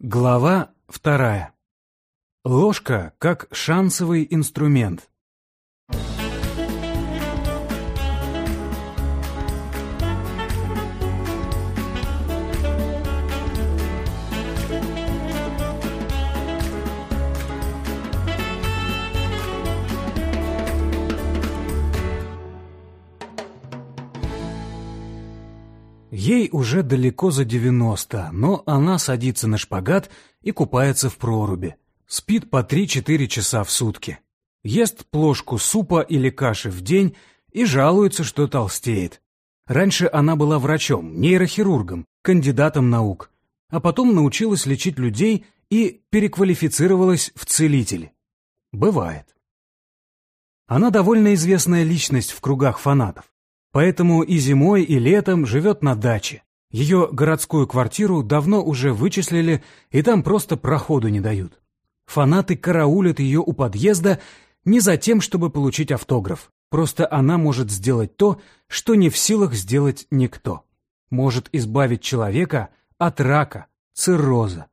Глава вторая. Ложка как шансовый инструмент. Ей уже далеко за девяносто, но она садится на шпагат и купается в проруби. Спит по три-четыре часа в сутки. Ест плошку супа или каши в день и жалуется, что толстеет. Раньше она была врачом, нейрохирургом, кандидатом наук, а потом научилась лечить людей и переквалифицировалась в целитель. Бывает. Она довольно известная личность в кругах фанатов. Поэтому и зимой, и летом живет на даче. Ее городскую квартиру давно уже вычислили, и там просто проходу не дают. Фанаты караулят ее у подъезда не за тем, чтобы получить автограф. Просто она может сделать то, что не в силах сделать никто. Может избавить человека от рака, цирроза.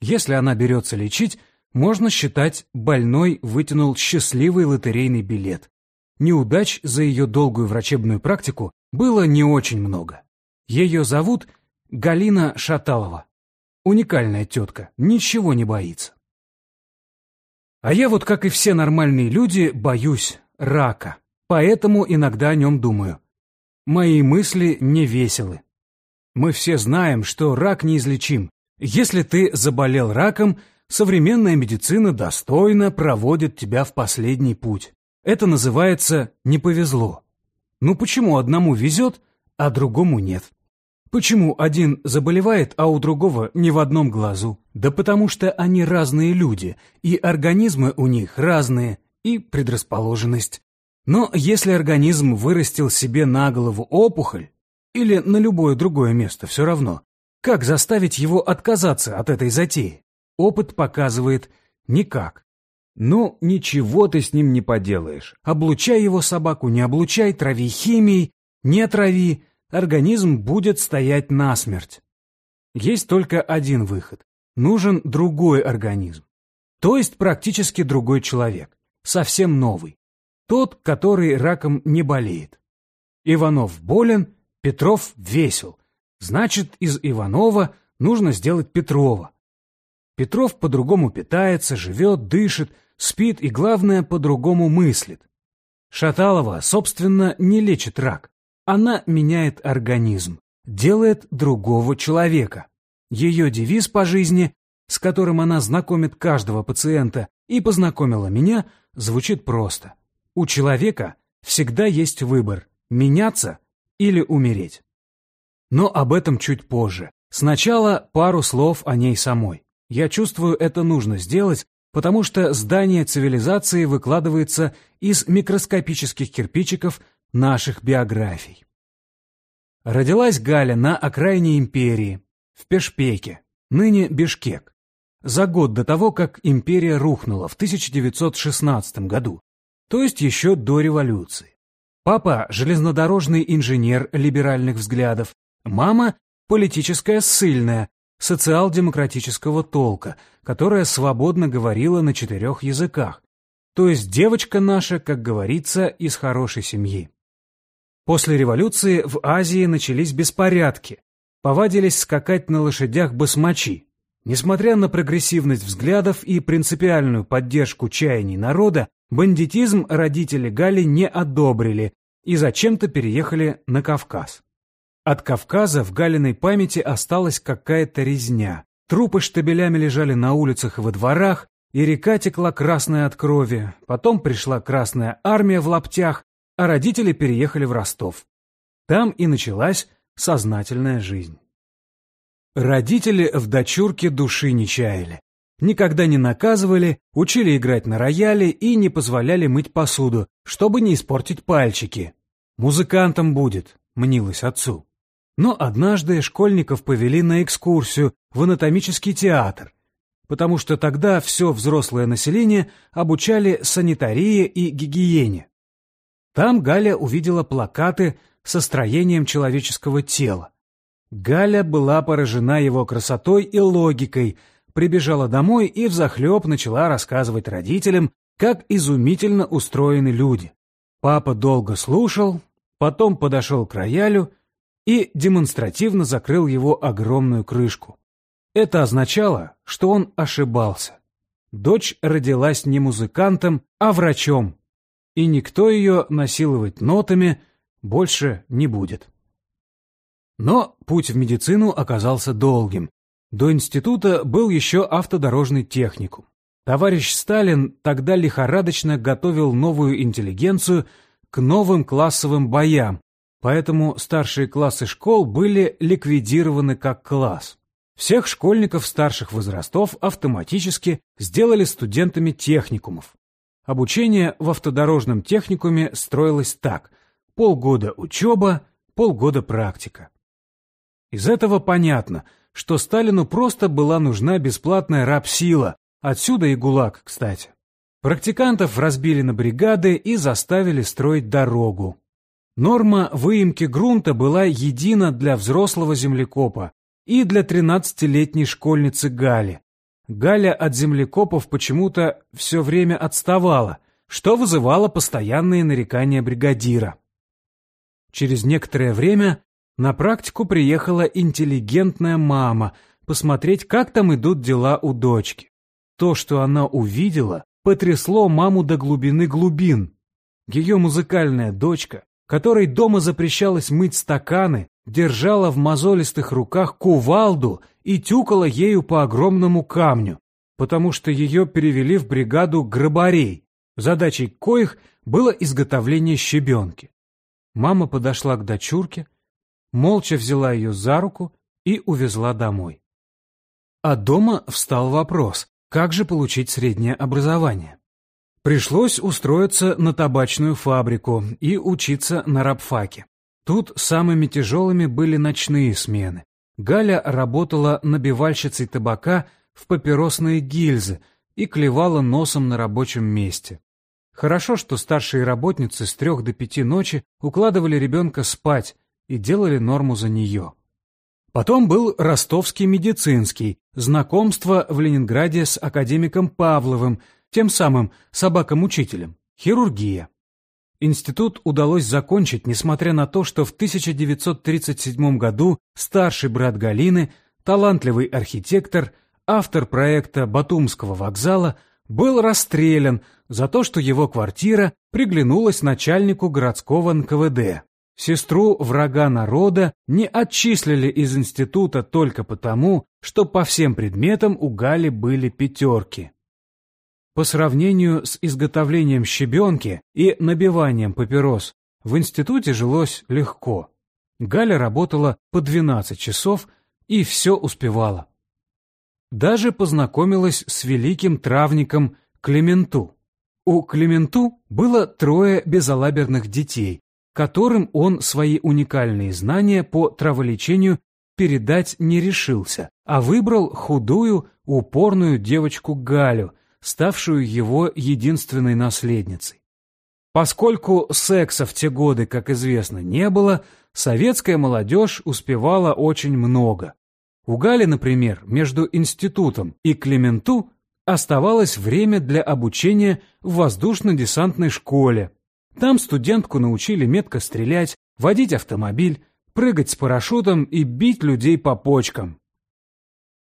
Если она берется лечить, можно считать, больной вытянул счастливый лотерейный билет. Неудач за ее долгую врачебную практику было не очень много. Ее зовут Галина Шаталова. Уникальная тетка, ничего не боится. А я вот, как и все нормальные люди, боюсь рака, поэтому иногда о нем думаю. Мои мысли не веселы. Мы все знаем, что рак неизлечим. Если ты заболел раком, современная медицина достойно проводит тебя в последний путь. Это называется «не повезло». Ну почему одному везет, а другому нет? Почему один заболевает, а у другого не в одном глазу? Да потому что они разные люди, и организмы у них разные, и предрасположенность. Но если организм вырастил себе на голову опухоль, или на любое другое место, все равно, как заставить его отказаться от этой затеи? Опыт показывает никак. Ну, ничего ты с ним не поделаешь. Облучай его собаку, не облучай, трави химией, не трави, организм будет стоять насмерть. Есть только один выход. Нужен другой организм. То есть практически другой человек. Совсем новый. Тот, который раком не болеет. Иванов болен, Петров весел. Значит, из Иванова нужно сделать Петрова. Петров по-другому питается, живет, дышит, спит и, главное, по-другому мыслит. Шаталова, собственно, не лечит рак. Она меняет организм, делает другого человека. Ее девиз по жизни, с которым она знакомит каждого пациента и познакомила меня, звучит просто. У человека всегда есть выбор – меняться или умереть. Но об этом чуть позже. Сначала пару слов о ней самой. Я чувствую, это нужно сделать, потому что здание цивилизации выкладывается из микроскопических кирпичиков наших биографий. Родилась Галя на окраине империи, в Пешпеке, ныне Бишкек, за год до того, как империя рухнула в 1916 году, то есть еще до революции. Папа – железнодорожный инженер либеральных взглядов, мама – политическая ссыльная, социал-демократического толка, которая свободно говорила на четырех языках. То есть девочка наша, как говорится, из хорошей семьи. После революции в Азии начались беспорядки. Повадились скакать на лошадях басмачи. Несмотря на прогрессивность взглядов и принципиальную поддержку чаяний народа, бандитизм родители Гали не одобрили и зачем-то переехали на Кавказ. От Кавказа в Галиной памяти осталась какая-то резня. Трупы штабелями лежали на улицах и во дворах, и река текла красная от крови. Потом пришла Красная Армия в лаптях, а родители переехали в Ростов. Там и началась сознательная жизнь. Родители в дочурке души не чаяли. Никогда не наказывали, учили играть на рояле и не позволяли мыть посуду, чтобы не испортить пальчики. «Музыкантом будет», — мнилось отцу. Но однажды школьников повели на экскурсию в анатомический театр, потому что тогда все взрослое население обучали санитарии и гигиене. Там Галя увидела плакаты со строением человеческого тела. Галя была поражена его красотой и логикой, прибежала домой и взахлеб начала рассказывать родителям, как изумительно устроены люди. Папа долго слушал, потом подошел к роялю и демонстративно закрыл его огромную крышку. Это означало, что он ошибался. Дочь родилась не музыкантом, а врачом, и никто ее насиловать нотами больше не будет. Но путь в медицину оказался долгим. До института был еще автодорожный техникум. Товарищ Сталин тогда лихорадочно готовил новую интеллигенцию к новым классовым боям, поэтому старшие классы школ были ликвидированы как класс. Всех школьников старших возрастов автоматически сделали студентами техникумов. Обучение в автодорожном техникуме строилось так – полгода учеба, полгода практика. Из этого понятно, что Сталину просто была нужна бесплатная рабсила, отсюда и ГУЛАГ, кстати. Практикантов разбили на бригады и заставили строить дорогу. Норма выемки грунта была едина для взрослого землекопа и для 13-летней школьницы Гали. Галя от землекопов почему-то все время отставала, что вызывало постоянные нарекания бригадира. Через некоторое время на практику приехала интеллигентная мама посмотреть, как там идут дела у дочки. То, что она увидела, потрясло маму до глубины глубин. Ее музыкальная дочка, которой дома запрещалось мыть стаканы, держала в мозолистых руках кувалду и тюкала ею по огромному камню, потому что ее перевели в бригаду грабарей, задачей коих было изготовление щебенки. Мама подошла к дочурке, молча взяла ее за руку и увезла домой. А дома встал вопрос, как же получить среднее образование? Пришлось устроиться на табачную фабрику и учиться на рабфаке. Тут самыми тяжелыми были ночные смены. Галя работала набивальщицей табака в папиросные гильзы и клевала носом на рабочем месте. Хорошо, что старшие работницы с трех до пяти ночи укладывали ребенка спать и делали норму за нее. Потом был ростовский медицинский, знакомство в Ленинграде с академиком Павловым, тем самым собаком-учителем, хирургия. Институт удалось закончить, несмотря на то, что в 1937 году старший брат Галины, талантливый архитектор, автор проекта Батумского вокзала, был расстрелян за то, что его квартира приглянулась начальнику городского НКВД. Сестру врага народа не отчислили из института только потому, что по всем предметам у Гали были пятерки. По сравнению с изготовлением щебенки и набиванием папирос, в институте жилось легко. Галя работала по 12 часов и все успевала. Даже познакомилась с великим травником Клементу. У Клементу было трое безалаберных детей, которым он свои уникальные знания по траволечению передать не решился, а выбрал худую, упорную девочку Галю, ставшую его единственной наследницей. Поскольку секса в те годы, как известно, не было, советская молодежь успевала очень много. У Гали, например, между институтом и Клементу оставалось время для обучения в воздушно-десантной школе, там студентку научили метко стрелять, водить автомобиль, прыгать с парашютом и бить людей по почкам.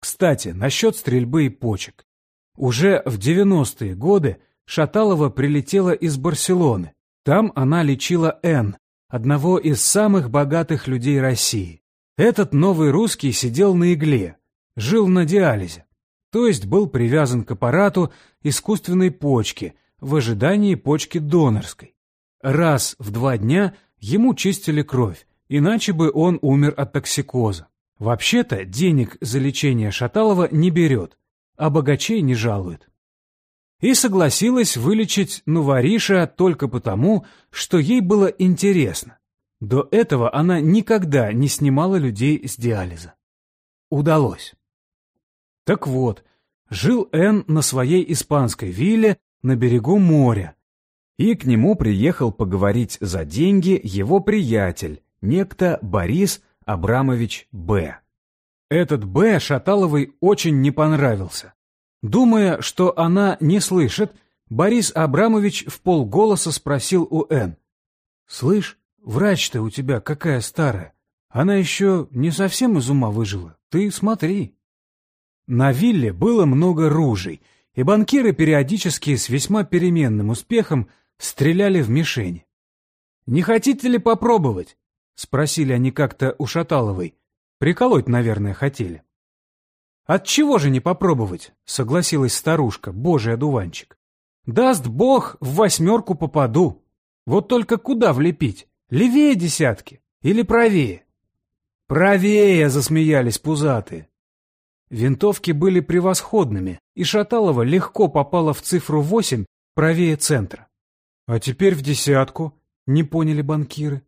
Кстати, насчет стрельбы и почек. Уже в 90-е годы Шаталова прилетела из Барселоны. Там она лечила Н, одного из самых богатых людей России. Этот новый русский сидел на игле, жил на диализе, то есть был привязан к аппарату искусственной почки в ожидании почки донорской. Раз в два дня ему чистили кровь, иначе бы он умер от токсикоза. Вообще-то денег за лечение Шаталова не берет, а богачей не жалует. И согласилась вылечить Нувариша только потому, что ей было интересно. До этого она никогда не снимала людей с диализа. Удалось. Так вот, жил Эн на своей испанской вилле на берегу моря, и к нему приехал поговорить за деньги его приятель, некто Борис Абрамович Б. Этот Б Шаталовой очень не понравился. Думая, что она не слышит, Борис Абрамович в полголоса спросил у Н. «Слышь, врач-то у тебя какая старая. Она еще не совсем из ума выжила. Ты смотри». На вилле было много ружей, и банкиры периодически с весьма переменным успехом стреляли в мишени. «Не хотите ли попробовать?» — спросили они как-то у Шаталовой. Приколоть, наверное, хотели. «От чего же не попробовать?» — согласилась старушка, божий одуванчик. «Даст бог, в восьмерку попаду. Вот только куда влепить? Левее десятки или правее?» «Правее!» — засмеялись пузатые. Винтовки были превосходными, и Шаталова легко попала в цифру восемь правее центра. «А теперь в десятку», — не поняли банкиры.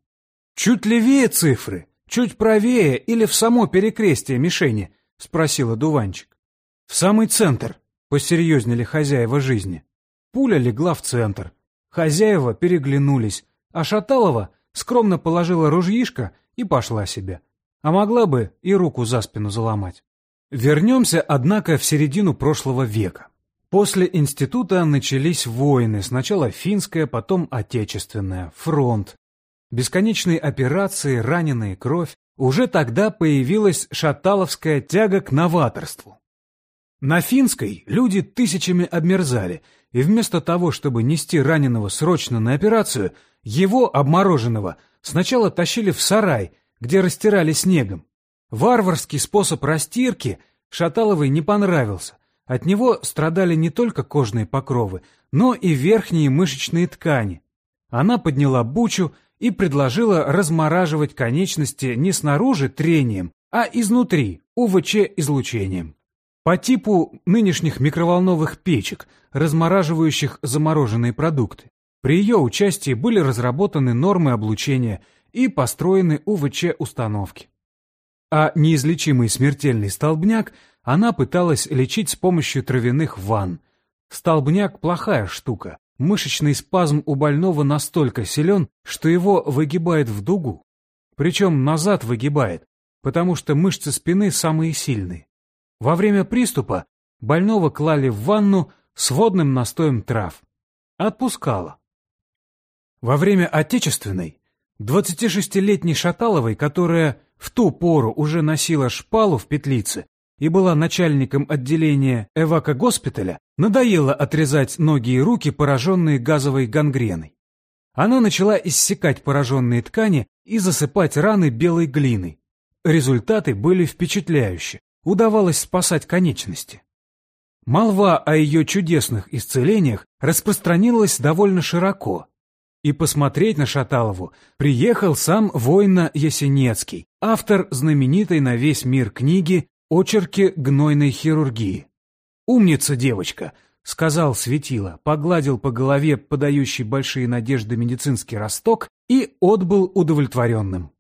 «Чуть левее цифры, чуть правее или в само перекрестие мишени?» — спросила Дуванчик. «В самый центр», — посерьезнели хозяева жизни. Пуля легла в центр. Хозяева переглянулись, а Шаталова скромно положила ружьишко и пошла себе. А могла бы и руку за спину заломать. Вернемся, однако, в середину прошлого века. После института начались войны, сначала финская, потом отечественная, фронт. Бесконечные операции, раненые, кровь. Уже тогда появилась шаталовская тяга к новаторству. На финской люди тысячами обмерзали, и вместо того, чтобы нести раненого срочно на операцию, его, обмороженного, сначала тащили в сарай, где растирали снегом. Варварский способ растирки Шаталовой не понравился. От него страдали не только кожные покровы, но и верхние мышечные ткани. Она подняла бучу и предложила размораживать конечности не снаружи трением, а изнутри, УВЧ-излучением. По типу нынешних микроволновых печек, размораживающих замороженные продукты. При ее участии были разработаны нормы облучения и построены УВЧ-установки а неизлечимый смертельный столбняк она пыталась лечить с помощью травяных ванн. Столбняк – плохая штука. Мышечный спазм у больного настолько силен, что его выгибает в дугу. Причем назад выгибает, потому что мышцы спины самые сильные. Во время приступа больного клали в ванну с водным настоем трав. Отпускала. Во время Отечественной 26-летней Шаталовой, которая в ту пору уже носила шпалу в петлице и была начальником отделения эвако-госпиталя, надоело отрезать ноги и руки, пораженные газовой гангреной. Она начала иссекать пораженные ткани и засыпать раны белой глиной. Результаты были впечатляющие, удавалось спасать конечности. Молва о ее чудесных исцелениях распространилась довольно широко, и посмотреть на Шаталову приехал сам Война Ясенецкий, автор знаменитой на весь мир книги «Очерки гнойной хирургии». «Умница девочка», — сказал Светило, погладил по голове подающий большие надежды медицинский росток и отбыл удовлетворенным.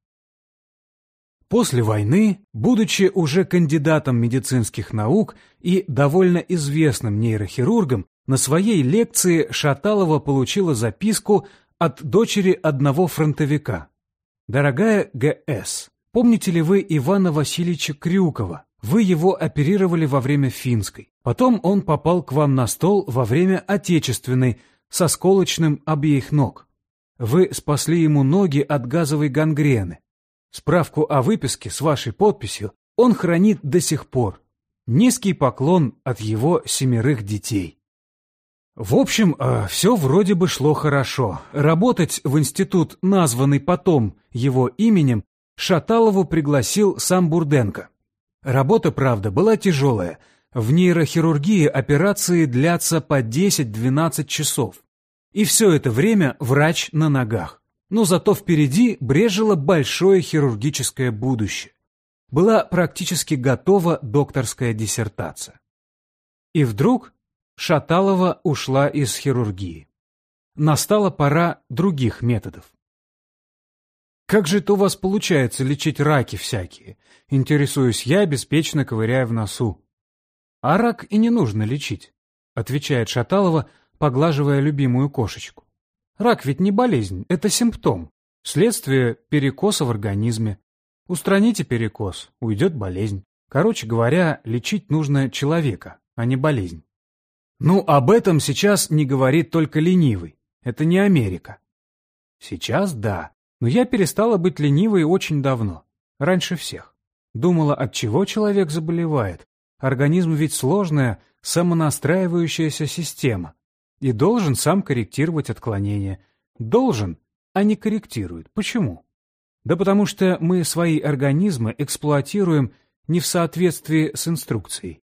После войны, будучи уже кандидатом медицинских наук и довольно известным нейрохирургом, на своей лекции Шаталова получила записку от дочери одного фронтовика. «Дорогая Г.С., помните ли вы Ивана Васильевича Крюкова? Вы его оперировали во время финской. Потом он попал к вам на стол во время отечественной, со сколочным обеих ног. Вы спасли ему ноги от газовой гангрены. Справку о выписке с вашей подписью он хранит до сих пор. Низкий поклон от его семерых детей. В общем, э, все вроде бы шло хорошо. Работать в институт, названный потом его именем, Шаталову пригласил сам Бурденко. Работа, правда, была тяжелая. В нейрохирургии операции длятся по 10-12 часов. И все это время врач на ногах. Но зато впереди брежило большое хирургическое будущее. Была практически готова докторская диссертация. И вдруг Шаталова ушла из хирургии. Настала пора других методов. «Как же это у вас получается лечить раки всякие?» Интересуюсь я, беспечно ковыряя в носу. «А рак и не нужно лечить», — отвечает Шаталова, поглаживая любимую кошечку. «Рак ведь не болезнь, это симптом, следствие перекоса в организме. Устраните перекос, уйдет болезнь. Короче говоря, лечить нужно человека, а не болезнь. Ну, об этом сейчас не говорит только ленивый. Это не Америка. Сейчас да, но я перестала быть ленивой очень давно. Раньше всех. Думала, от чего человек заболевает. Организм ведь сложная, самонастраивающаяся система. И должен сам корректировать отклонения. Должен, а не корректирует. Почему? Да потому что мы свои организмы эксплуатируем не в соответствии с инструкцией.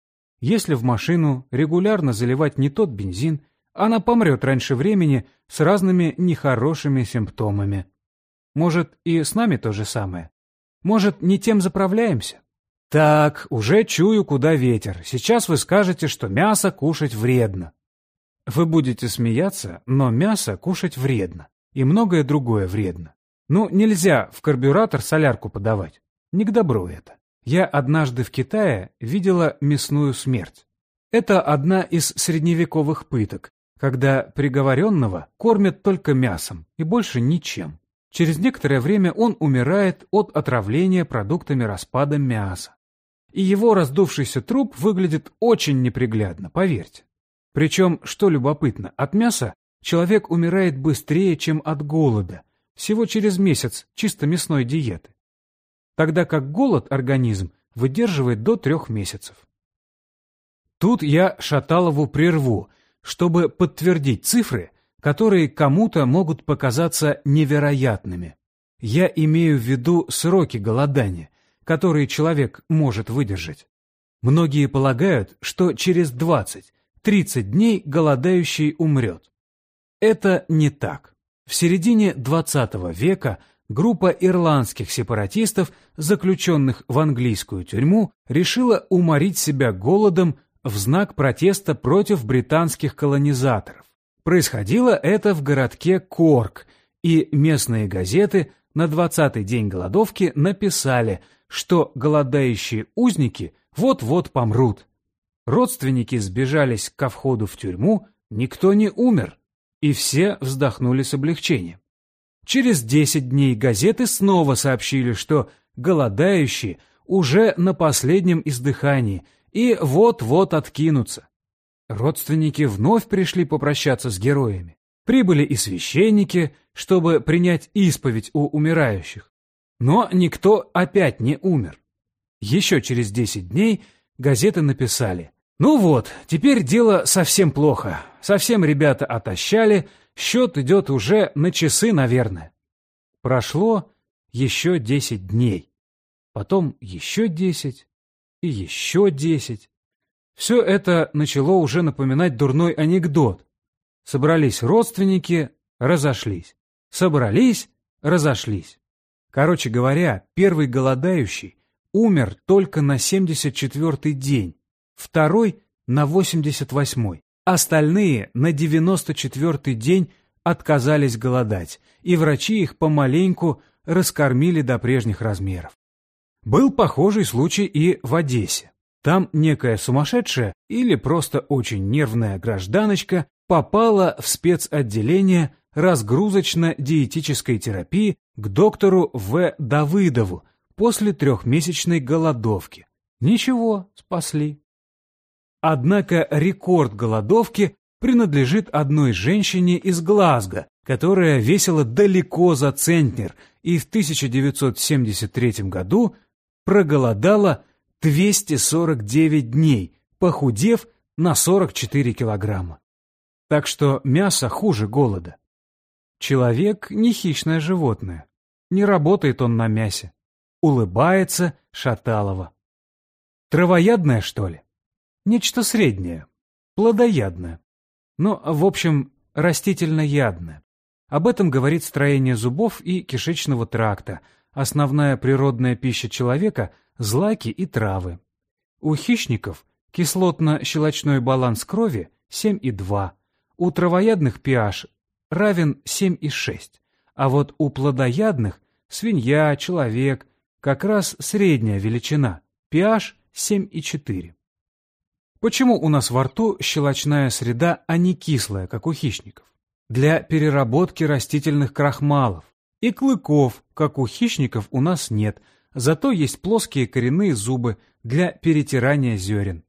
Если в машину регулярно заливать не тот бензин, она помрет раньше времени с разными нехорошими симптомами. Может, и с нами то же самое? Может, не тем заправляемся? Так, уже чую, куда ветер. Сейчас вы скажете, что мясо кушать вредно. Вы будете смеяться, но мясо кушать вредно. И многое другое вредно. Ну, нельзя в карбюратор солярку подавать. Не к добру это. Я однажды в Китае видела мясную смерть. Это одна из средневековых пыток, когда приговоренного кормят только мясом и больше ничем. Через некоторое время он умирает от отравления продуктами распада мяса. И его раздувшийся труп выглядит очень неприглядно, поверьте. Причем, что любопытно, от мяса человек умирает быстрее, чем от голода, всего через месяц чисто мясной диеты. Тогда как голод организм выдерживает до трех месяцев. Тут я Шаталову прерву, чтобы подтвердить цифры, которые кому-то могут показаться невероятными. Я имею в виду сроки голодания, которые человек может выдержать. Многие полагают, что через 20-30 дней голодающий умрет. Это не так. В середине XX века группа ирландских сепаратистов, заключенных в английскую тюрьму, решила уморить себя голодом в знак протеста против британских колонизаторов. Происходило это в городке Корк, и местные газеты на 20-й день голодовки написали, что голодающие узники вот-вот помрут. Родственники сбежались ко входу в тюрьму, никто не умер, и все вздохнули с облегчением. Через 10 дней газеты снова сообщили, что голодающие уже на последнем издыхании и вот-вот откинутся. Родственники вновь пришли попрощаться с героями. Прибыли и священники, чтобы принять исповедь у умирающих. Но никто опять не умер. Еще через 10 дней газеты написали. Ну вот, теперь дело совсем плохо. Совсем ребята отощали, счет идет уже на часы, наверное. Прошло еще 10 дней. Потом еще 10 и еще 10. Все это начало уже напоминать дурной анекдот. Собрались родственники, разошлись. Собрались, разошлись. Короче говоря, первый голодающий умер только на 74-й день, второй — на 88-й. Остальные на 94-й день отказались голодать, и врачи их помаленьку раскормили до прежних размеров. Был похожий случай и в Одессе. Там некая сумасшедшая или просто очень нервная гражданочка попала в спецотделение разгрузочно-диетической терапии к доктору В. Давыдову после трехмесячной голодовки. Ничего, спасли. Однако рекорд голодовки принадлежит одной женщине из Глазго, которая весила далеко за центнер и в 1973 году проголодала 249 дней, похудев на 44 килограмма. Так что мясо хуже голода. Человек не хищное животное. Не работает он на мясе. Улыбается Шаталова. Травоядное, что ли? Нечто среднее. Плодоядное. Но, в общем, растительноядное. Об этом говорит строение зубов и кишечного тракта. Основная природная пища человека – злаки и травы. У хищников кислотно-щелочной баланс крови 7,2, у травоядных pH равен 7,6, а вот у плодоядных свинья, человек как раз средняя величина pH 7,4. Почему у нас во рту щелочная среда, а не кислая, как у хищников? Для переработки растительных крахмалов. И клыков, как у хищников, у нас нет – зато есть плоские коренные зубы для перетирания зерен.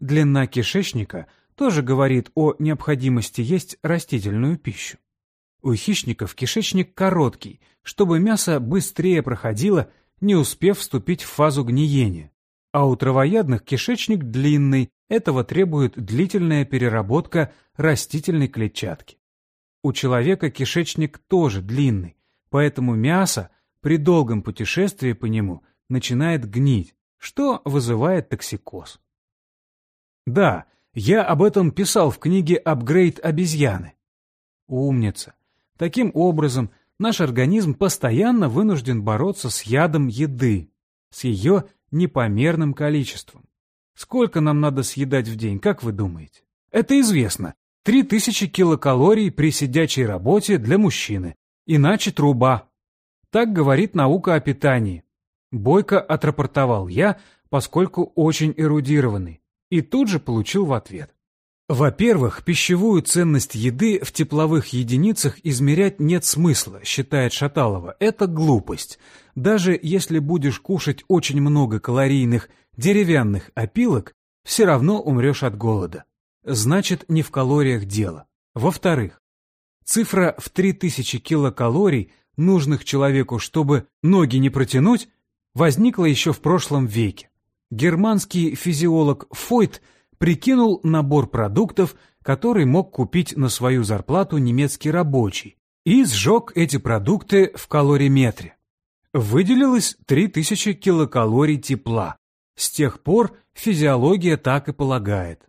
Длина кишечника тоже говорит о необходимости есть растительную пищу. У хищников кишечник короткий, чтобы мясо быстрее проходило, не успев вступить в фазу гниения. А у травоядных кишечник длинный, этого требует длительная переработка растительной клетчатки. У человека кишечник тоже длинный, поэтому мясо при долгом путешествии по нему начинает гнить, что вызывает токсикоз. Да, я об этом писал в книге «Апгрейд обезьяны». Умница. Таким образом, наш организм постоянно вынужден бороться с ядом еды, с ее непомерным количеством. Сколько нам надо съедать в день, как вы думаете? Это известно. 3000 килокалорий при сидячей работе для мужчины. Иначе труба. Так говорит наука о питании. Бойко отрапортовал я, поскольку очень эрудированный, и тут же получил в ответ. Во-первых, пищевую ценность еды в тепловых единицах измерять нет смысла, считает Шаталова. Это глупость. Даже если будешь кушать очень много калорийных деревянных опилок, все равно умрешь от голода. Значит, не в калориях дело. Во-вторых, цифра в 3000 килокалорий, нужных человеку, чтобы ноги не протянуть, возникла еще в прошлом веке. Германский физиолог Фойт – прикинул набор продуктов, который мог купить на свою зарплату немецкий рабочий, и сжег эти продукты в калориметре. Выделилось 3000 килокалорий тепла. С тех пор физиология так и полагает.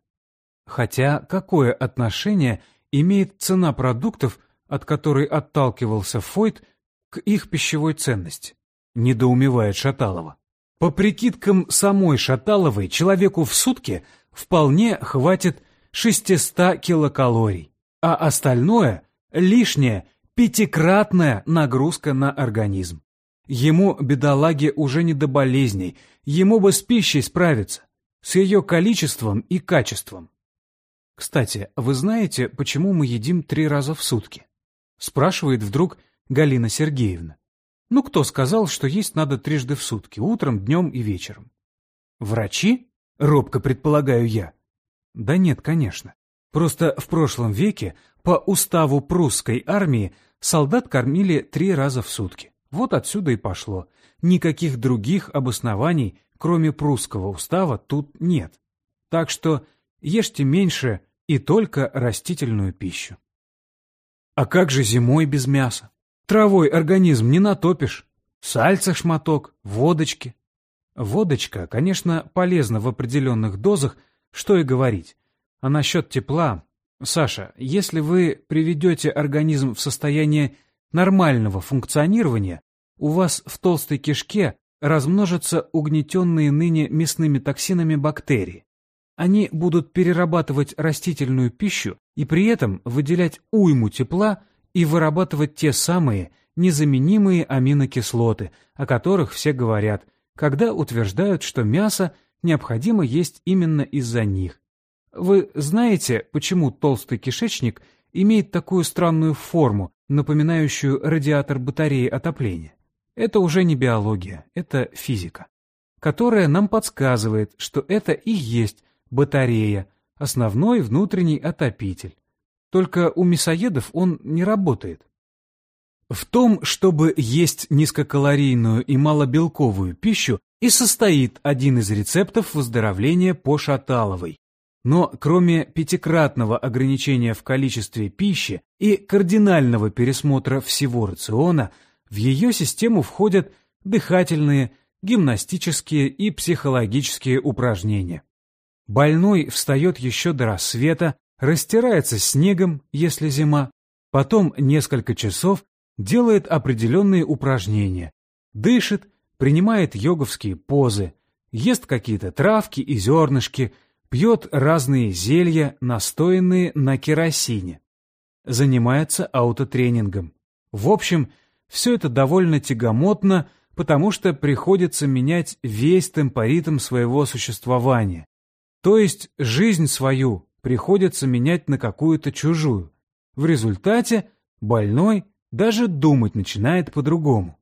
Хотя какое отношение имеет цена продуктов, от которой отталкивался Фойд, к их пищевой ценности? Недоумевает Шаталова. По прикидкам самой Шаталовой, человеку в сутки – вполне хватит 600 килокалорий, а остальное – лишняя пятикратная нагрузка на организм. Ему, бедолаге, уже не до болезней, ему бы с пищей справиться, с ее количеством и качеством. Кстати, вы знаете, почему мы едим три раза в сутки? Спрашивает вдруг Галина Сергеевна. Ну, кто сказал, что есть надо трижды в сутки, утром, днем и вечером? Врачи? Робко предполагаю я. Да нет, конечно. Просто в прошлом веке по уставу прусской армии солдат кормили три раза в сутки. Вот отсюда и пошло. Никаких других обоснований, кроме прусского устава, тут нет. Так что ешьте меньше и только растительную пищу. А как же зимой без мяса? Травой организм не натопишь. Сальца шматок, водочки. Водочка, конечно, полезна в определенных дозах, что и говорить. А насчет тепла... Саша, если вы приведете организм в состояние нормального функционирования, у вас в толстой кишке размножатся угнетенные ныне мясными токсинами бактерии. Они будут перерабатывать растительную пищу и при этом выделять уйму тепла и вырабатывать те самые незаменимые аминокислоты, о которых все говорят – когда утверждают, что мясо необходимо есть именно из-за них. Вы знаете, почему толстый кишечник имеет такую странную форму, напоминающую радиатор батареи отопления? Это уже не биология, это физика, которая нам подсказывает, что это и есть батарея, основной внутренний отопитель. Только у мясоедов он не работает. В том, чтобы есть низкокалорийную и малобелковую пищу, и состоит один из рецептов выздоровления по Шаталовой. Но кроме пятикратного ограничения в количестве пищи и кардинального пересмотра всего рациона, в ее систему входят дыхательные, гимнастические и психологические упражнения. Больной встает еще до рассвета, растирается снегом, если зима, потом несколько часов делает определенные упражнения, дышит, принимает йоговские позы, ест какие-то травки и зернышки, пьет разные зелья, настоянные на керосине, занимается аутотренингом. В общем, все это довольно тягомотно, потому что приходится менять весь темпоритм своего существования. То есть жизнь свою приходится менять на какую-то чужую. В результате больной даже думать начинает по-другому.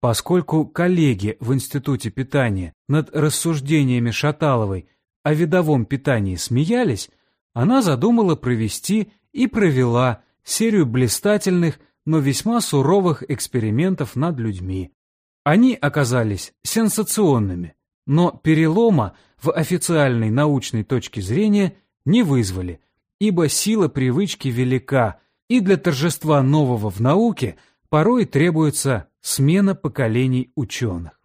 Поскольку коллеги в Институте питания над рассуждениями Шаталовой о видовом питании смеялись, она задумала провести и провела серию блистательных, но весьма суровых экспериментов над людьми. Они оказались сенсационными, но перелома в официальной научной точке зрения не вызвали, ибо сила привычки велика, и для торжества нового в науке порой требуется смена поколений ученых.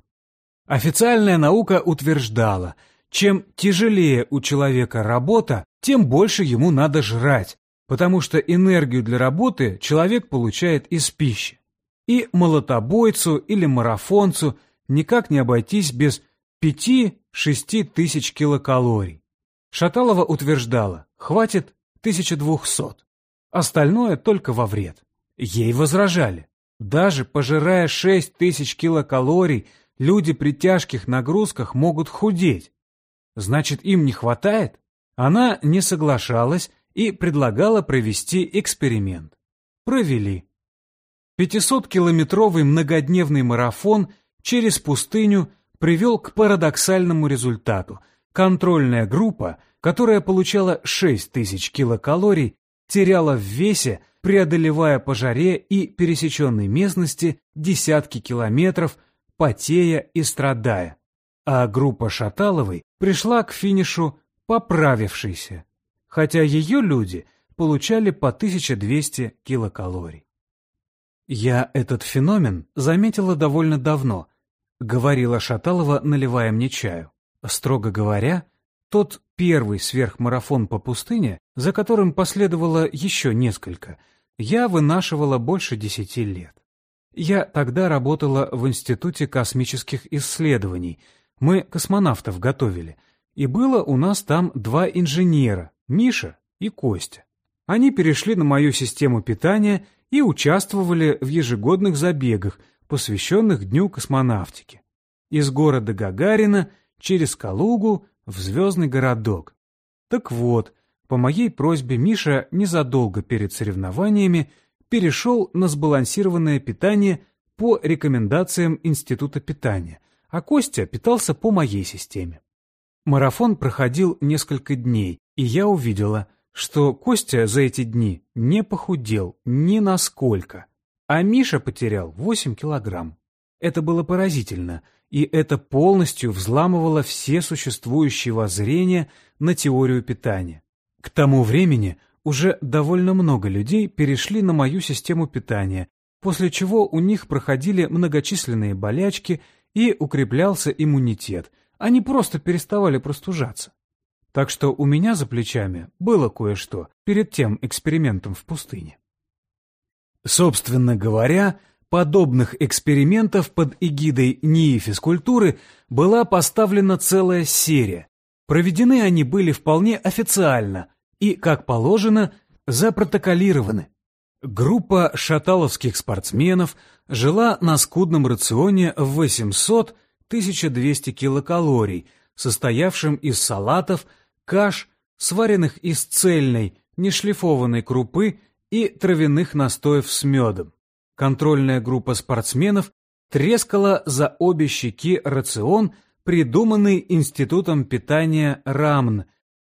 Официальная наука утверждала, чем тяжелее у человека работа, тем больше ему надо жрать, потому что энергию для работы человек получает из пищи. И молотобойцу или марафонцу никак не обойтись без 5-6 тысяч килокалорий. Шаталова утверждала, хватит 1200, остальное только во вред. Ей возражали. Даже пожирая 6 тысяч килокалорий, люди при тяжких нагрузках могут худеть. Значит, им не хватает? Она не соглашалась и предлагала провести эксперимент. Провели. 500-километровый многодневный марафон через пустыню привел к парадоксальному результату. Контрольная группа, которая получала 6 тысяч килокалорий, теряла в весе, преодолевая по жаре и пересеченной местности десятки километров, потея и страдая. А группа Шаталовой пришла к финишу поправившейся, хотя ее люди получали по 1200 килокалорий. Я этот феномен заметила довольно давно, говорила Шаталова, наливая мне чаю. Строго говоря, тот первый сверхмарафон по пустыне, за которым последовало еще несколько, я вынашивала больше десяти лет. Я тогда работала в Институте космических исследований. Мы космонавтов готовили. И было у нас там два инженера, Миша и Костя. Они перешли на мою систему питания и участвовали в ежегодных забегах, посвященных Дню космонавтики. Из города Гагарина через Калугу в звездный городок. Так вот, по моей просьбе Миша незадолго перед соревнованиями перешел на сбалансированное питание по рекомендациям Института питания, а Костя питался по моей системе. Марафон проходил несколько дней, и я увидела, что Костя за эти дни не похудел ни насколько, а Миша потерял 8 килограмм. Это было поразительно, и это полностью взламывало все существующие воззрения на теорию питания. К тому времени уже довольно много людей перешли на мою систему питания, после чего у них проходили многочисленные болячки и укреплялся иммунитет – они просто переставали простужаться. Так что у меня за плечами было кое-что перед тем экспериментом в пустыне. Собственно говоря, подобных экспериментов под эгидой НИИ физкультуры была поставлена целая серия. Проведены они были вполне официально и, как положено, запротоколированы. Группа шаталовских спортсменов жила на скудном рационе в 800 1200 килокалорий, состоявшим из салатов, каш, сваренных из цельной, нешлифованной крупы и травяных настоев с медом. Контрольная группа спортсменов трескала за обе щеки рацион, придуманный Институтом питания РАМН,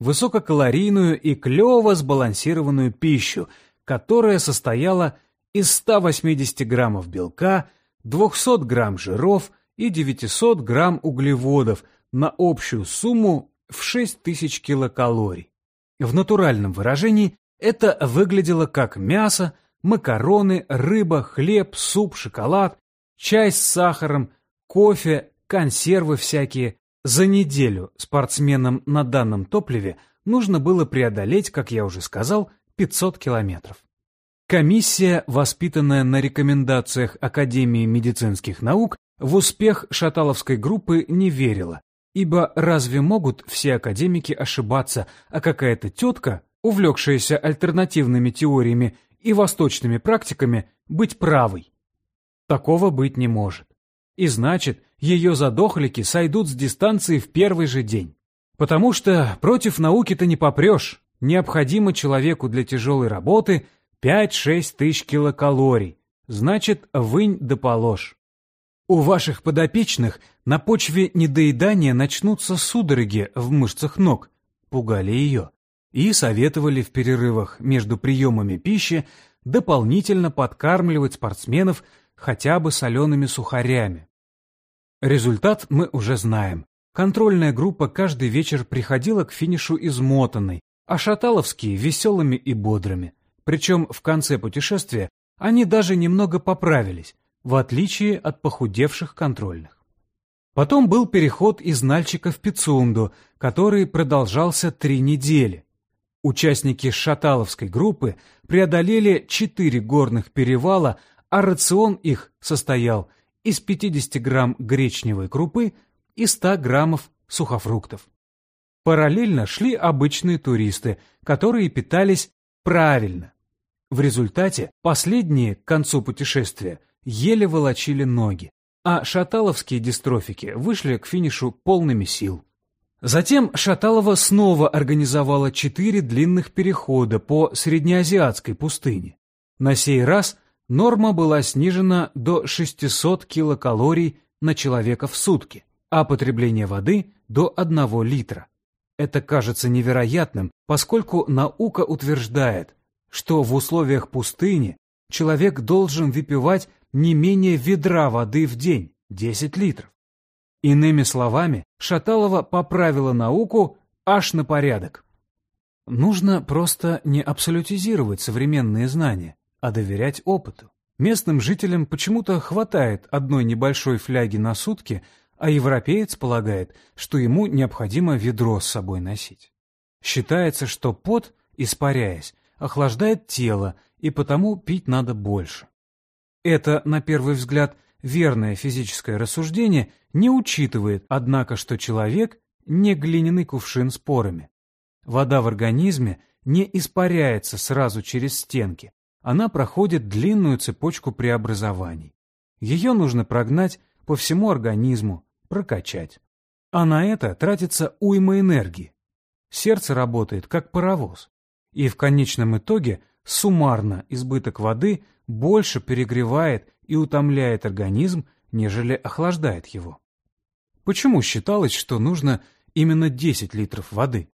высококалорийную и клево сбалансированную пищу, которая состояла из 180 граммов белка, 200 грамм жиров, и 900 грамм углеводов на общую сумму в 6000 килокалорий. В натуральном выражении это выглядело как мясо, макароны, рыба, хлеб, суп, шоколад, чай с сахаром, кофе, консервы всякие. За неделю спортсменам на данном топливе нужно было преодолеть, как я уже сказал, 500 километров. Комиссия, воспитанная на рекомендациях Академии медицинских наук, в успех шаталовской группы не верила, ибо разве могут все академики ошибаться, а какая-то тетка, увлекшаяся альтернативными теориями и восточными практиками, быть правой? Такого быть не может. И значит, ее задохлики сойдут с дистанции в первый же день. Потому что против науки-то не попрешь. Необходимо человеку для тяжелой работы 5-6 тысяч килокалорий. Значит, вынь да положь. У ваших подопечных на почве недоедания начнутся судороги в мышцах ног, пугали ее, и советовали в перерывах между приемами пищи дополнительно подкармливать спортсменов хотя бы солеными сухарями. Результат мы уже знаем. Контрольная группа каждый вечер приходила к финишу измотанной, а шаталовские – веселыми и бодрыми. Причем в конце путешествия они даже немного поправились, в отличие от похудевших контрольных. Потом был переход из Нальчика в Пицунду, который продолжался три недели. Участники шаталовской группы преодолели четыре горных перевала, а рацион их состоял из 50 грамм гречневой крупы и 100 граммов сухофруктов. Параллельно шли обычные туристы, которые питались правильно. В результате последние к концу путешествия еле волочили ноги, а шаталовские дистрофики вышли к финишу полными сил. Затем Шаталова снова организовала четыре длинных перехода по среднеазиатской пустыне. На сей раз норма была снижена до 600 килокалорий на человека в сутки, а потребление воды – до 1 литра. Это кажется невероятным, поскольку наука утверждает, что в условиях пустыни человек должен выпивать не менее ведра воды в день, 10 литров. Иными словами, Шаталова поправила науку аж на порядок. Нужно просто не абсолютизировать современные знания, а доверять опыту. Местным жителям почему-то хватает одной небольшой фляги на сутки, а европеец полагает, что ему необходимо ведро с собой носить. Считается, что пот, испаряясь, охлаждает тело, и потому пить надо больше. Это, на первый взгляд, верное физическое рассуждение не учитывает, однако, что человек не глиняный кувшин с порами. Вода в организме не испаряется сразу через стенки, она проходит длинную цепочку преобразований. Ее нужно прогнать по всему организму, прокачать. А на это тратится уйма энергии. Сердце работает как паровоз. И в конечном итоге суммарно избыток воды больше перегревает и утомляет организм, нежели охлаждает его. Почему считалось, что нужно именно 10 литров воды?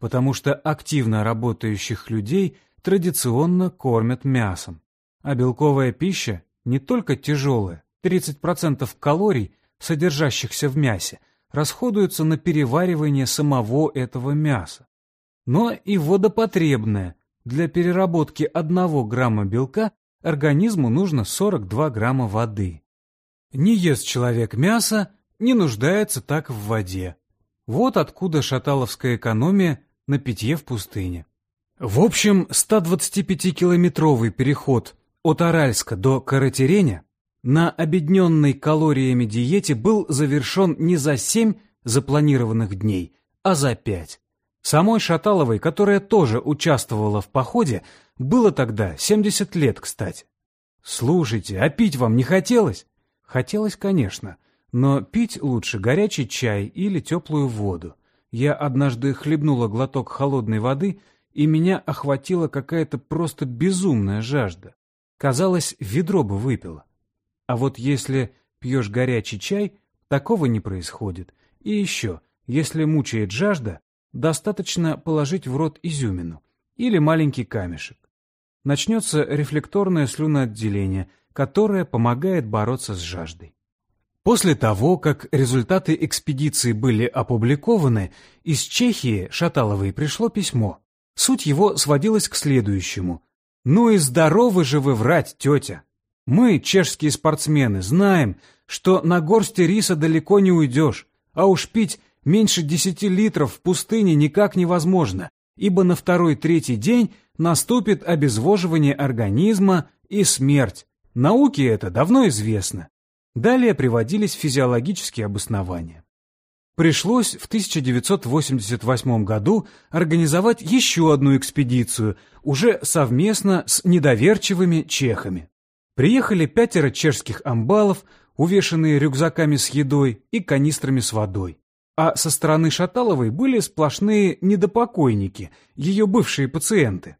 Потому что активно работающих людей традиционно кормят мясом. А белковая пища не только тяжелая, 30% калорий, содержащихся в мясе, расходуются на переваривание самого этого мяса, но и водопотребная. Для переработки 1 грамма белка организму нужно 42 грамма воды. Не ест человек мясо, не нуждается так в воде. Вот откуда шаталовская экономия на питье в пустыне. В общем, 125-километровый переход от Аральска до Каратереня на обедненной калориями диете был завершен не за 7 запланированных дней, а за 5. Самой Шаталовой, которая тоже участвовала в походе, было тогда 70 лет, кстати. Слушайте, а пить вам не хотелось? Хотелось, конечно, но пить лучше горячий чай или теплую воду. Я однажды хлебнула глоток холодной воды, и меня охватила какая-то просто безумная жажда. Казалось, ведро бы выпила. А вот если пьешь горячий чай, такого не происходит. И еще, если мучает жажда, достаточно положить в рот изюмину или маленький камешек начнется рефлекторное слюноотделение, которое помогает бороться с жаждой. После того, как результаты экспедиции были опубликованы, из Чехии Шаталовой пришло письмо. Суть его сводилась к следующему. «Ну и здоровы же вы врать, тетя! Мы, чешские спортсмены, знаем, что на горсти риса далеко не уйдешь, а уж пить меньше десяти литров в пустыне никак невозможно, ибо на второй-третий день наступит обезвоживание организма и смерть. Науке это давно известно. Далее приводились физиологические обоснования. Пришлось в 1988 году организовать еще одну экспедицию, уже совместно с недоверчивыми чехами. Приехали пятеро чешских амбалов, увешанные рюкзаками с едой и канистрами с водой. А со стороны Шаталовой были сплошные недопокойники, ее бывшие пациенты.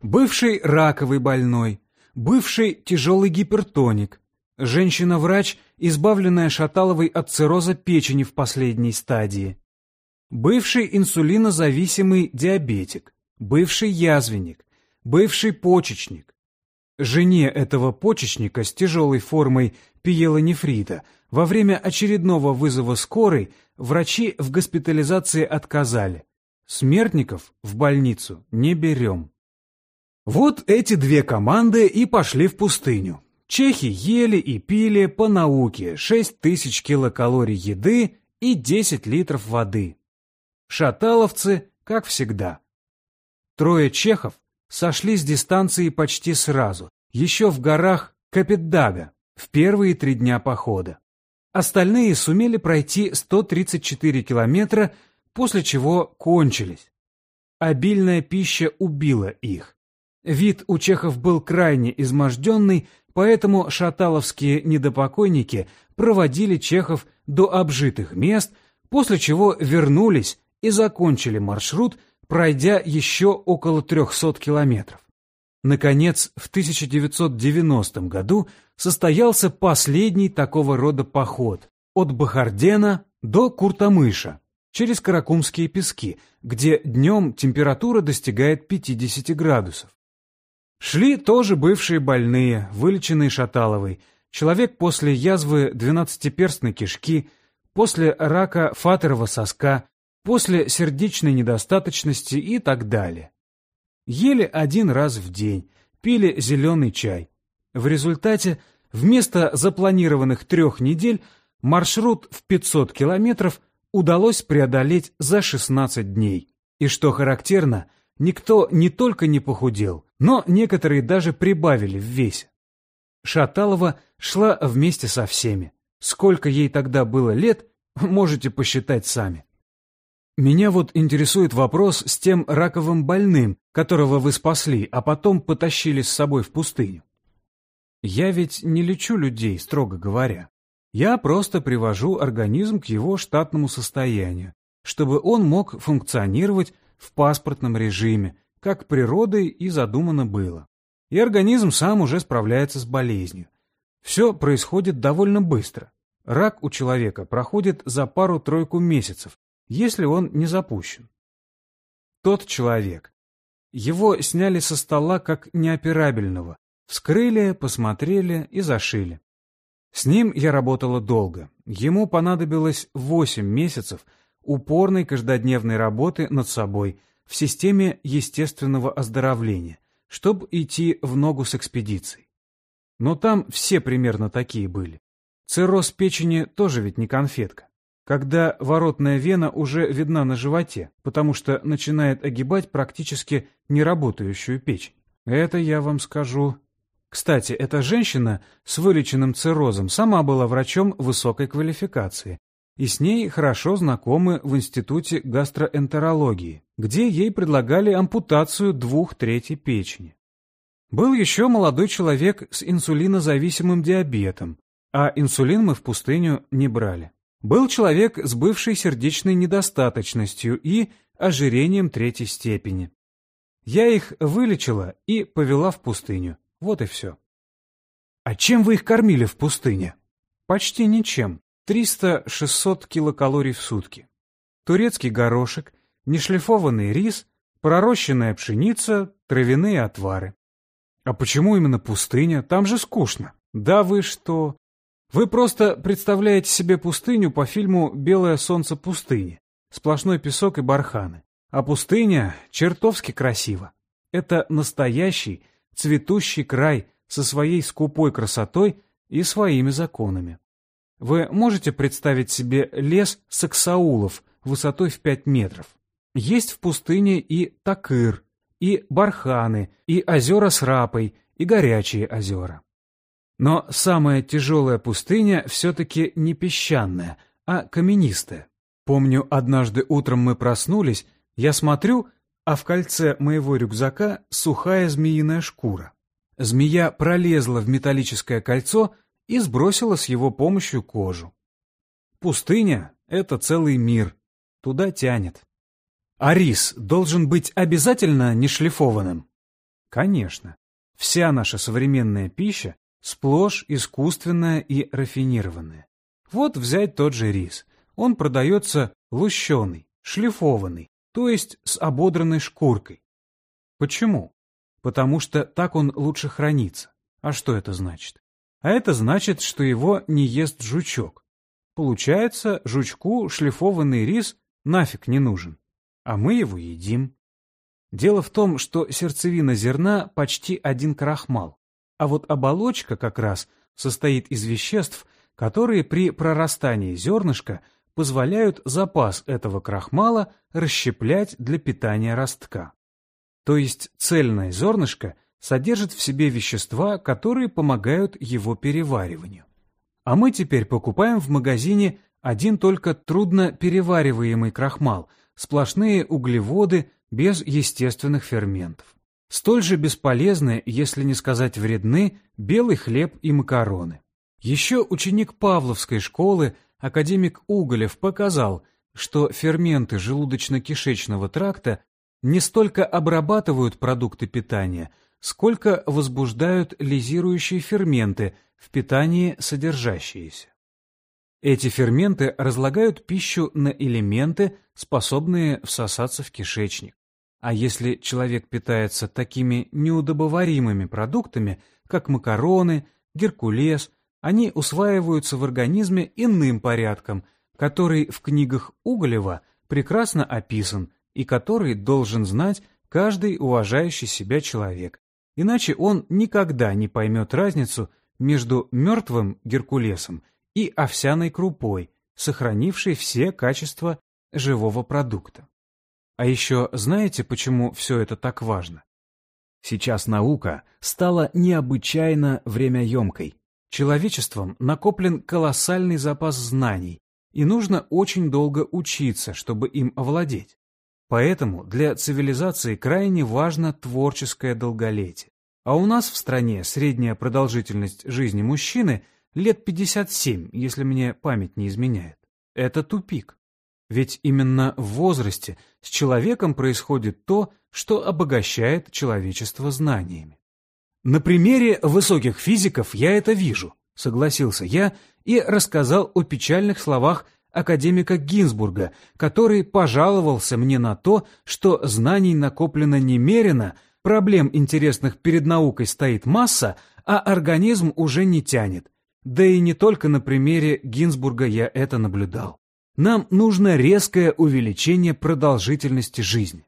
Бывший раковый больной, бывший тяжелый гипертоник, Женщина-врач, избавленная Шаталовой от цирроза печени в последней стадии. Бывший инсулинозависимый диабетик, бывший язвенник, бывший почечник. Жене этого почечника с тяжелой формой пиелонефрита во время очередного вызова скорой врачи в госпитализации отказали. Смертников в больницу не берем. Вот эти две команды и пошли в пустыню. Чехи ели и пили по науке 6 тысяч килокалорий еды и 10 литров воды. Шаталовцы, как всегда. Трое чехов сошли с дистанции почти сразу, еще в горах Капитдага, в первые три дня похода. Остальные сумели пройти 134 километра, после чего кончились. Обильная пища убила их. Вид у чехов был крайне изможденный, Поэтому шаталовские недопокойники проводили чехов до обжитых мест, после чего вернулись и закончили маршрут, пройдя еще около 300 километров. Наконец, в 1990 году состоялся последний такого рода поход от Бахардена до Куртамыша через Каракумские пески, где днем температура достигает 50 градусов. Шли тоже бывшие больные, вылеченные Шаталовой, человек после язвы двенадцатиперстной кишки, после рака фатерова соска, после сердечной недостаточности и так далее. Ели один раз в день, пили зеленый чай. В результате вместо запланированных трех недель маршрут в 500 километров удалось преодолеть за 16 дней. И что характерно, никто не только не похудел, но некоторые даже прибавили в весе. Шаталова шла вместе со всеми. Сколько ей тогда было лет, можете посчитать сами. Меня вот интересует вопрос с тем раковым больным, которого вы спасли, а потом потащили с собой в пустыню. Я ведь не лечу людей, строго говоря. Я просто привожу организм к его штатному состоянию, чтобы он мог функционировать в паспортном режиме, как природой и задумано было. И организм сам уже справляется с болезнью. Все происходит довольно быстро. Рак у человека проходит за пару-тройку месяцев, если он не запущен. Тот человек. Его сняли со стола как неоперабельного, вскрыли, посмотрели и зашили. С ним я работала долго. Ему понадобилось 8 месяцев упорной каждодневной работы над собой – в системе естественного оздоровления, чтобы идти в ногу с экспедицией. Но там все примерно такие были. Цирроз печени тоже ведь не конфетка. Когда воротная вена уже видна на животе, потому что начинает огибать практически неработающую печень. Это я вам скажу. Кстати, эта женщина с вылеченным циррозом сама была врачом высокой квалификации, и с ней хорошо знакомы в Институте гастроэнтерологии, где ей предлагали ампутацию двух третей печени. Был еще молодой человек с инсулинозависимым диабетом, а инсулин мы в пустыню не брали. Был человек с бывшей сердечной недостаточностью и ожирением третьей степени. Я их вылечила и повела в пустыню. Вот и все. А чем вы их кормили в пустыне? Почти ничем. 300-600 килокалорий в сутки. Турецкий горошек, нешлифованный рис, пророщенная пшеница, травяные отвары. А почему именно пустыня? Там же скучно. Да вы что? Вы просто представляете себе пустыню по фильму «Белое солнце пустыни». Сплошной песок и барханы. А пустыня чертовски красиво. Это настоящий, цветущий край со своей скупой красотой и своими законами. Вы можете представить себе лес саксаулов высотой в 5 метров? Есть в пустыне и такыр, и барханы, и озера с рапой, и горячие озера. Но самая тяжелая пустыня все-таки не песчаная, а каменистая. Помню, однажды утром мы проснулись, я смотрю, а в кольце моего рюкзака сухая змеиная шкура. Змея пролезла в металлическое кольцо и сбросила с его помощью кожу. Пустыня — это целый мир, туда тянет. А рис должен быть обязательно нешлифованным? Конечно. Вся наша современная пища сплошь искусственное и рафинированное. Вот взять тот же рис. Он продается лущеный, шлифованный, то есть с ободранной шкуркой. Почему? Потому что так он лучше хранится. А что это значит? А это значит, что его не ест жучок. Получается, жучку шлифованный рис нафиг не нужен. А мы его едим. Дело в том, что сердцевина зерна почти один крахмал, а вот оболочка как раз состоит из веществ, которые при прорастании зернышка позволяют запас этого крахмала расщеплять для питания ростка. То есть цельное зернышко содержит в себе вещества, которые помогают его перевариванию. А мы теперь покупаем в магазине один только трудно перевариваемый крахмал, сплошные углеводы без естественных ферментов. Столь же бесполезны, если не сказать вредны, белый хлеб и макароны. Еще ученик Павловской школы, академик Уголев, показал, что ферменты желудочно-кишечного тракта не столько обрабатывают продукты питания, сколько возбуждают лизирующие ферменты, в питании содержащиеся. Эти ферменты разлагают пищу на элементы, способные всосаться в кишечник. А если человек питается такими неудобоваримыми продуктами, как макароны, геркулес, они усваиваются в организме иным порядком, который в книгах Уголева прекрасно описан и который должен знать каждый уважающий себя человек. Иначе он никогда не поймет разницу между мертвым Геркулесом и овсяной крупой, сохранившей все качества живого продукта. А еще знаете, почему все это так важно? Сейчас наука стала необычайно времяемкой. Человечеством накоплен колоссальный запас знаний, и нужно очень долго учиться, чтобы им овладеть. Поэтому для цивилизации крайне важно творческое долголетие. А у нас в стране средняя продолжительность жизни мужчины лет 57, если мне память не изменяет. Это тупик. Ведь именно в возрасте с человеком происходит то, что обогащает человечество знаниями. На примере высоких физиков я это вижу, согласился я и рассказал о печальных словах академика Гинзбурга, который пожаловался мне на то, что знаний накоплено немерено, проблем интересных перед наукой стоит масса, а организм уже не тянет. Да и не только на примере Гинзбурга я это наблюдал. Нам нужно резкое увеличение продолжительности жизни.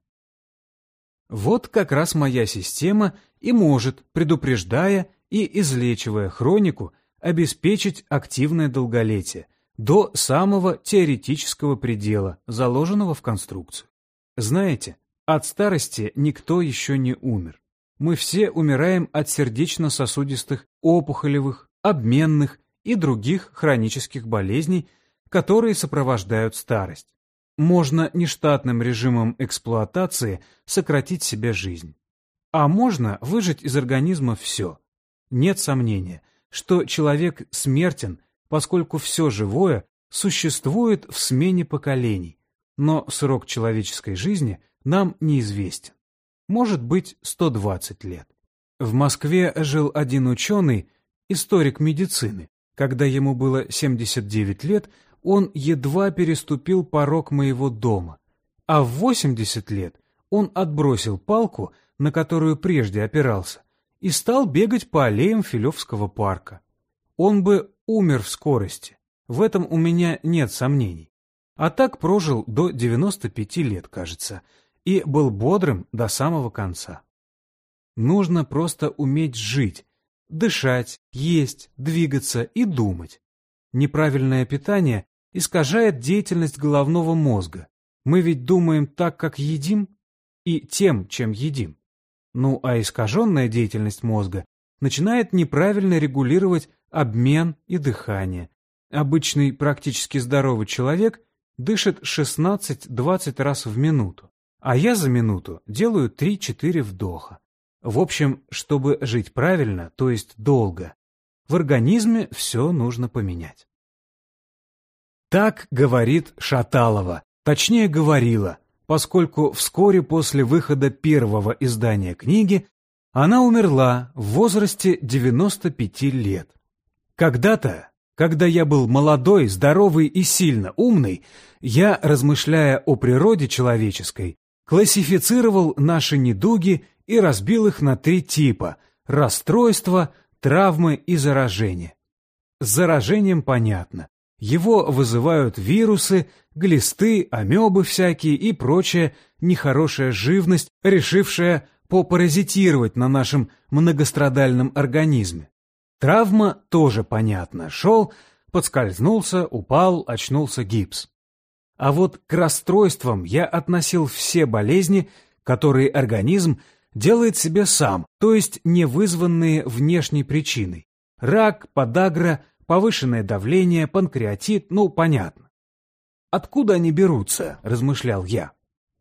Вот как раз моя система и может, предупреждая и излечивая хронику, обеспечить активное долголетие до самого теоретического предела, заложенного в конструкцию. Знаете, от старости никто еще не умер. Мы все умираем от сердечно-сосудистых, опухолевых, обменных и других хронических болезней, которые сопровождают старость. Можно нештатным режимом эксплуатации сократить себе жизнь. А можно выжать из организма все. Нет сомнения, что человек смертен, поскольку все живое существует в смене поколений, но срок человеческой жизни нам неизвестен. Может быть, 120 лет. В Москве жил один ученый, историк медицины. Когда ему было 79 лет, он едва переступил порог моего дома, а в 80 лет он отбросил палку, на которую прежде опирался, и стал бегать по аллеям Филевского парка. Он бы умер в скорости, в этом у меня нет сомнений. А так прожил до 95 лет, кажется, и был бодрым до самого конца. Нужно просто уметь жить, дышать, есть, двигаться и думать. Неправильное питание искажает деятельность головного мозга. Мы ведь думаем так, как едим, и тем, чем едим. Ну а искаженная деятельность мозга начинает неправильно регулировать обмен и дыхание. Обычный практически здоровый человек дышит 16-20 раз в минуту, а я за минуту делаю 3-4 вдоха. В общем, чтобы жить правильно, то есть долго, в организме все нужно поменять. Так говорит Шаталова, точнее говорила, поскольку вскоре после выхода первого издания книги Она умерла в возрасте 95 лет. Когда-то, когда я был молодой, здоровый и сильно умный, я, размышляя о природе человеческой, классифицировал наши недуги и разбил их на три типа – расстройства, травмы и заражение. С заражением понятно. Его вызывают вирусы, глисты, амебы всякие и прочая нехорошая живность, решившая попаразитировать на нашем многострадальном организме. Травма тоже понятно. Шел, подскользнулся, упал, очнулся гипс. А вот к расстройствам я относил все болезни, которые организм делает себе сам, то есть не вызванные внешней причиной. Рак, подагра, повышенное давление, панкреатит, ну, понятно. Откуда они берутся, размышлял я.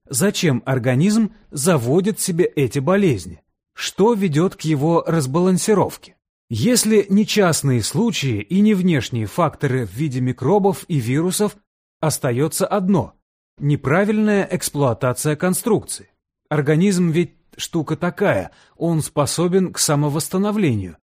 Зачем организм заводит себе эти болезни? Что ведет к его разбалансировке? Если не частные случаи и не внешние факторы в виде микробов и вирусов, остается одно – неправильная эксплуатация конструкции. Организм ведь штука такая, он способен к самовосстановлению.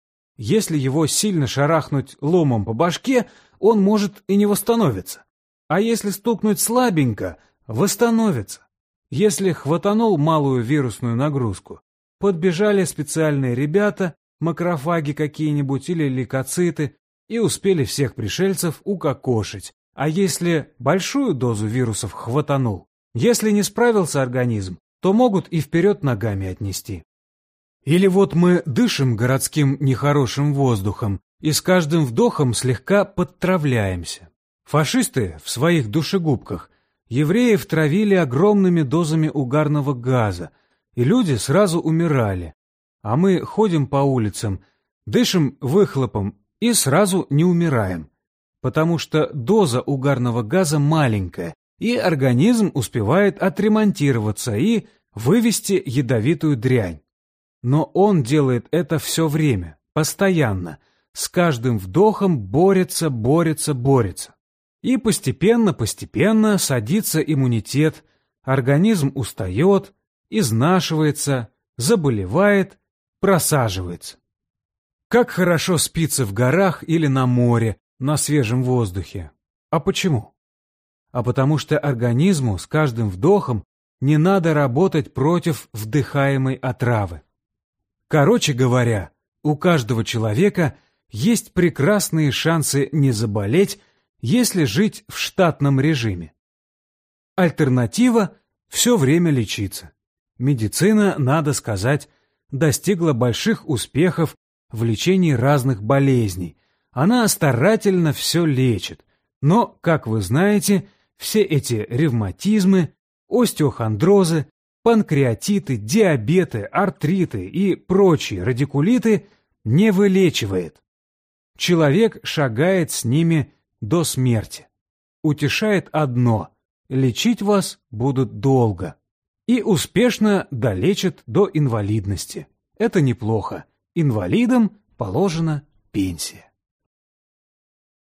Если его сильно шарахнуть ломом по башке, он может и не восстановиться. А если стукнуть слабенько, восстановится. Если хватанул малую вирусную нагрузку, подбежали специальные ребята, макрофаги какие-нибудь или лейкоциты, и успели всех пришельцев укокошить. А если большую дозу вирусов хватанул, если не справился организм, то могут и вперед ногами отнести. Или вот мы дышим городским нехорошим воздухом и с каждым вдохом слегка подтравляемся. Фашисты в своих душегубках евреев травили огромными дозами угарного газа, и люди сразу умирали. А мы ходим по улицам, дышим выхлопом и сразу не умираем, потому что доза угарного газа маленькая, и организм успевает отремонтироваться и вывести ядовитую дрянь. Но он делает это все время, постоянно, с каждым вдохом борется, борется, борется. И постепенно-постепенно садится иммунитет, организм устает, изнашивается, заболевает, просаживается. Как хорошо спится в горах или на море, на свежем воздухе. А почему? А потому что организму с каждым вдохом не надо работать против вдыхаемой отравы. Короче говоря, у каждого человека есть прекрасные шансы не заболеть если жить в штатном режиме. Альтернатива – все время лечиться. Медицина, надо сказать, достигла больших успехов в лечении разных болезней. Она старательно все лечит. Но, как вы знаете, все эти ревматизмы, остеохондрозы, панкреатиты, диабеты, артриты и прочие радикулиты не вылечивает. Человек шагает с ними до смерти. Утешает одно – лечить вас будут долго. И успешно долечат до инвалидности. Это неплохо. Инвалидам положена пенсия.